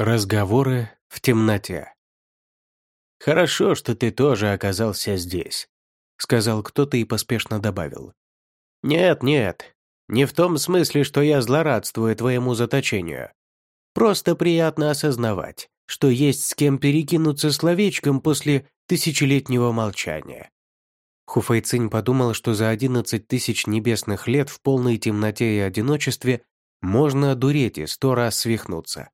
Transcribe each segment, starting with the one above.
Разговоры в темноте. «Хорошо, что ты тоже оказался здесь», — сказал кто-то и поспешно добавил. «Нет, нет, не в том смысле, что я злорадствую твоему заточению. Просто приятно осознавать, что есть с кем перекинуться словечком после тысячелетнего молчания». Хуфайцинь подумал, что за одиннадцать тысяч небесных лет в полной темноте и одиночестве можно одуреть и сто раз свихнуться.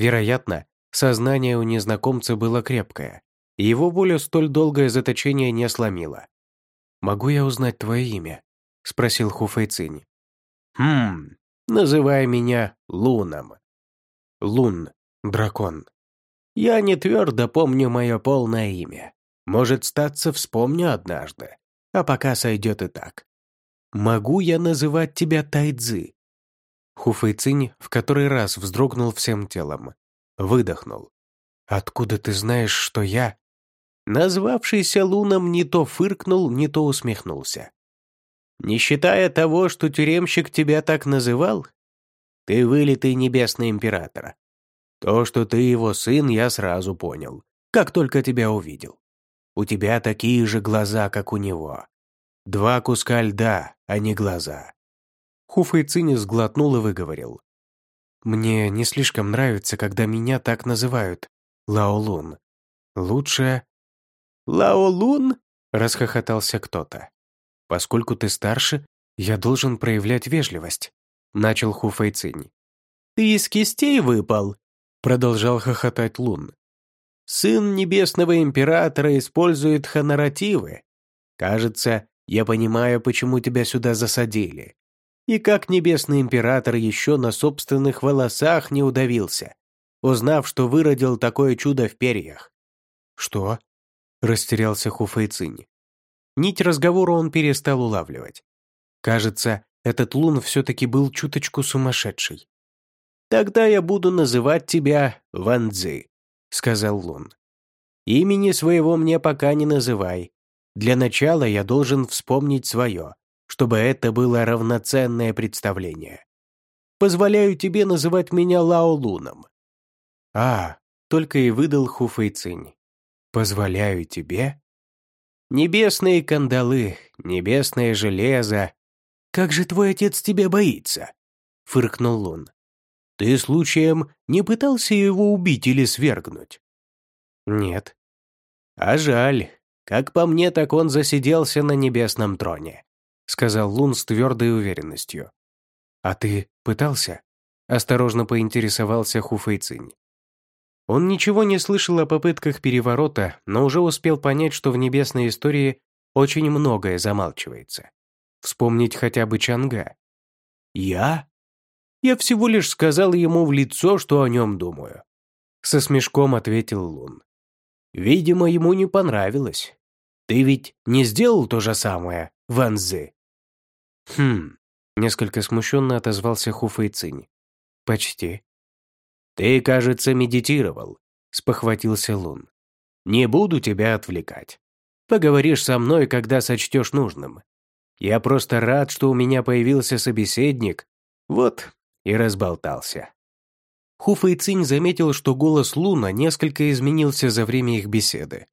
Вероятно, сознание у незнакомца было крепкое, и его волю столь долгое заточение не сломило. «Могу я узнать твое имя?» — спросил Хуфэйцинь. «Хм, называй меня Луном». «Лун, дракон». «Я не твердо помню мое полное имя. Может, статься вспомню однажды, а пока сойдет и так. Могу я называть тебя Тайцзы?» Хуфэйцинь в который раз вздрогнул всем телом. Выдохнул. «Откуда ты знаешь, что я...» Назвавшийся Луном не то фыркнул, не то усмехнулся. «Не считая того, что тюремщик тебя так называл, ты вылитый небесный император. То, что ты его сын, я сразу понял, как только тебя увидел. У тебя такие же глаза, как у него. Два куска льда, а не глаза. Хуфэйцинь сглотнул и выговорил. «Мне не слишком нравится, когда меня так называют. Лаолун. Лучше...» «Лаолун?» — расхохотался кто-то. «Поскольку ты старше, я должен проявлять вежливость», — начал Хуфэйцинь. «Ты из кистей выпал?» — продолжал хохотать Лун. «Сын Небесного Императора использует хоноративы. Кажется, я понимаю, почему тебя сюда засадили. И как небесный император еще на собственных волосах не удавился, узнав, что выродил такое чудо в перьях. «Что?» – растерялся Хуфэйцинь. Нить разговора он перестал улавливать. Кажется, этот лун все-таки был чуточку сумасшедший. «Тогда я буду называть тебя Ван Цзи», — сказал Лун. «Имени своего мне пока не называй. Для начала я должен вспомнить свое чтобы это было равноценное представление. Позволяю тебе называть меня Лао Луном». «А, только и выдал Хуфэйцинь. Позволяю тебе?» «Небесные кандалы, небесное железо. Как же твой отец тебя боится?» — фыркнул Лун. «Ты случаем не пытался его убить или свергнуть?» «Нет». «А жаль. Как по мне, так он засиделся на небесном троне сказал Лун с твердой уверенностью. «А ты пытался?» – осторожно поинтересовался Хуфэйцинь. Он ничего не слышал о попытках переворота, но уже успел понять, что в небесной истории очень многое замалчивается. Вспомнить хотя бы Чанга. «Я?» «Я всего лишь сказал ему в лицо, что о нем думаю», — со смешком ответил Лун. «Видимо, ему не понравилось. Ты ведь не сделал то же самое, Ван Цзы?» «Хм...» — несколько смущенно отозвался Хуфэйцинь. «Почти». «Ты, кажется, медитировал», — спохватился Лун. «Не буду тебя отвлекать. Поговоришь со мной, когда сочтешь нужным. Я просто рад, что у меня появился собеседник. Вот и разболтался». Хуфэйцинь заметил, что голос Луна несколько изменился за время их беседы.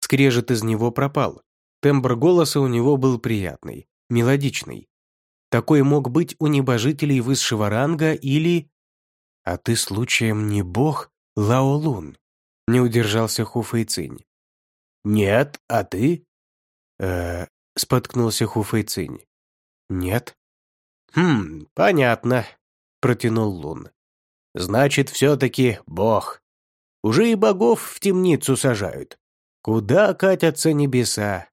Скрежет из него пропал. Тембр голоса у него был приятный, мелодичный. Такой мог быть у небожителей высшего ранга или... «А ты случаем не бог, Лао Лун?» — не удержался Ху Фэйцинь. «Нет, а ты?» э споткнулся Ху Фэйцинь. «Нет». «Хм, понятно», — протянул Лун. «Значит, все-таки бог. Уже и богов в темницу сажают. Куда катятся небеса?»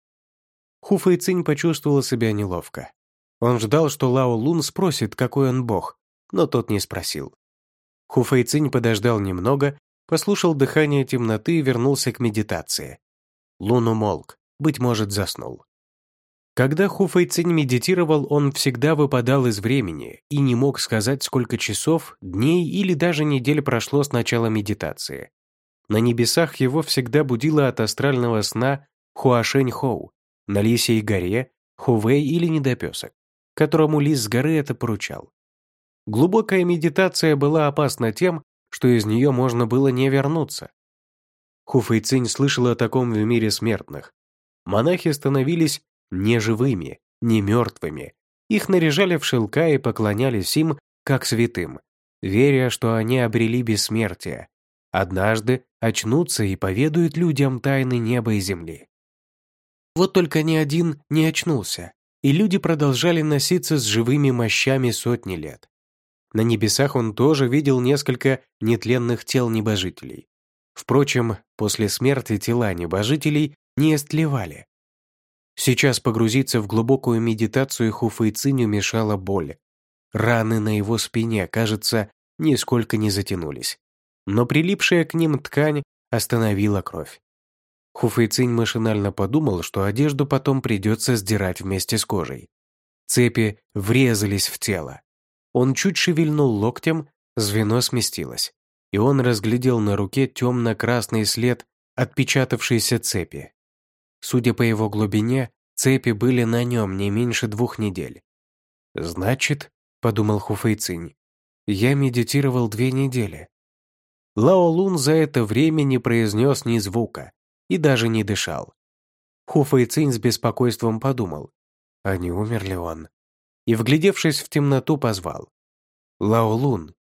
Ху Фэйцинь почувствовал себя неловко. Он ждал, что Лао Лун спросит, какой он бог, но тот не спросил. Хуфэйцинь подождал немного, послушал дыхание темноты и вернулся к медитации. Лун умолк, быть может, заснул. Когда Хуфэйцинь медитировал, он всегда выпадал из времени и не мог сказать, сколько часов, дней или даже недель прошло с начала медитации. На небесах его всегда будило от астрального сна Хуашень-Хоу, на Лисьей горе Хувей или Недопесок которому лис с горы это поручал. Глубокая медитация была опасна тем, что из нее можно было не вернуться. Хуфэйцинь слышал о таком в мире смертных. Монахи становились не живыми, не мертвыми. Их наряжали в шелка и поклонялись им, как святым, веря, что они обрели бессмертие. Однажды очнутся и поведают людям тайны неба и земли. Вот только ни один не очнулся, и люди продолжали носиться с живыми мощами сотни лет. На небесах он тоже видел несколько нетленных тел небожителей. Впрочем, после смерти тела небожителей не истлевали. Сейчас погрузиться в глубокую медитацию Хуфэйциню мешала боль. Раны на его спине, кажется, нисколько не затянулись. Но прилипшая к ним ткань остановила кровь. Хуфэйцинь машинально подумал, что одежду потом придется сдирать вместе с кожей. Цепи врезались в тело. Он чуть шевельнул локтем, звено сместилось, и он разглядел на руке темно-красный след отпечатавшейся цепи. Судя по его глубине, цепи были на нем не меньше двух недель. «Значит», — подумал Хуфэйцинь, — «я медитировал две недели». Лао Лун за это время не произнес ни звука и даже не дышал. Хуфэйцинь с беспокойством подумал, а не умер ли он? И, вглядевшись в темноту, позвал. «Лао Лун».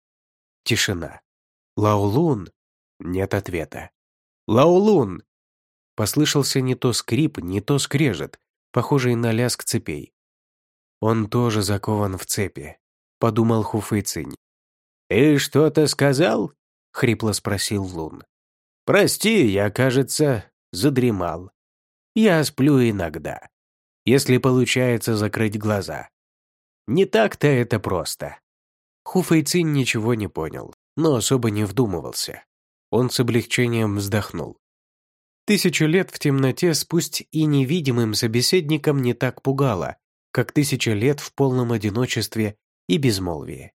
Тишина. «Лао Лун». Нет ответа. «Лао Лун». Послышался не то скрип, не то скрежет, похожий на лязг цепей. «Он тоже закован в цепи», — подумал Хуфэйцинь. «И что-то сказал?» — хрипло спросил Лун. «Прости, я, кажется, задремал. Я сплю иногда, если получается закрыть глаза. Не так-то это просто». Хуфэйцинь ничего не понял, но особо не вдумывался. Он с облегчением вздохнул. Тысячу лет в темноте с пусть и невидимым собеседником не так пугало, как тысяча лет в полном одиночестве и безмолвии.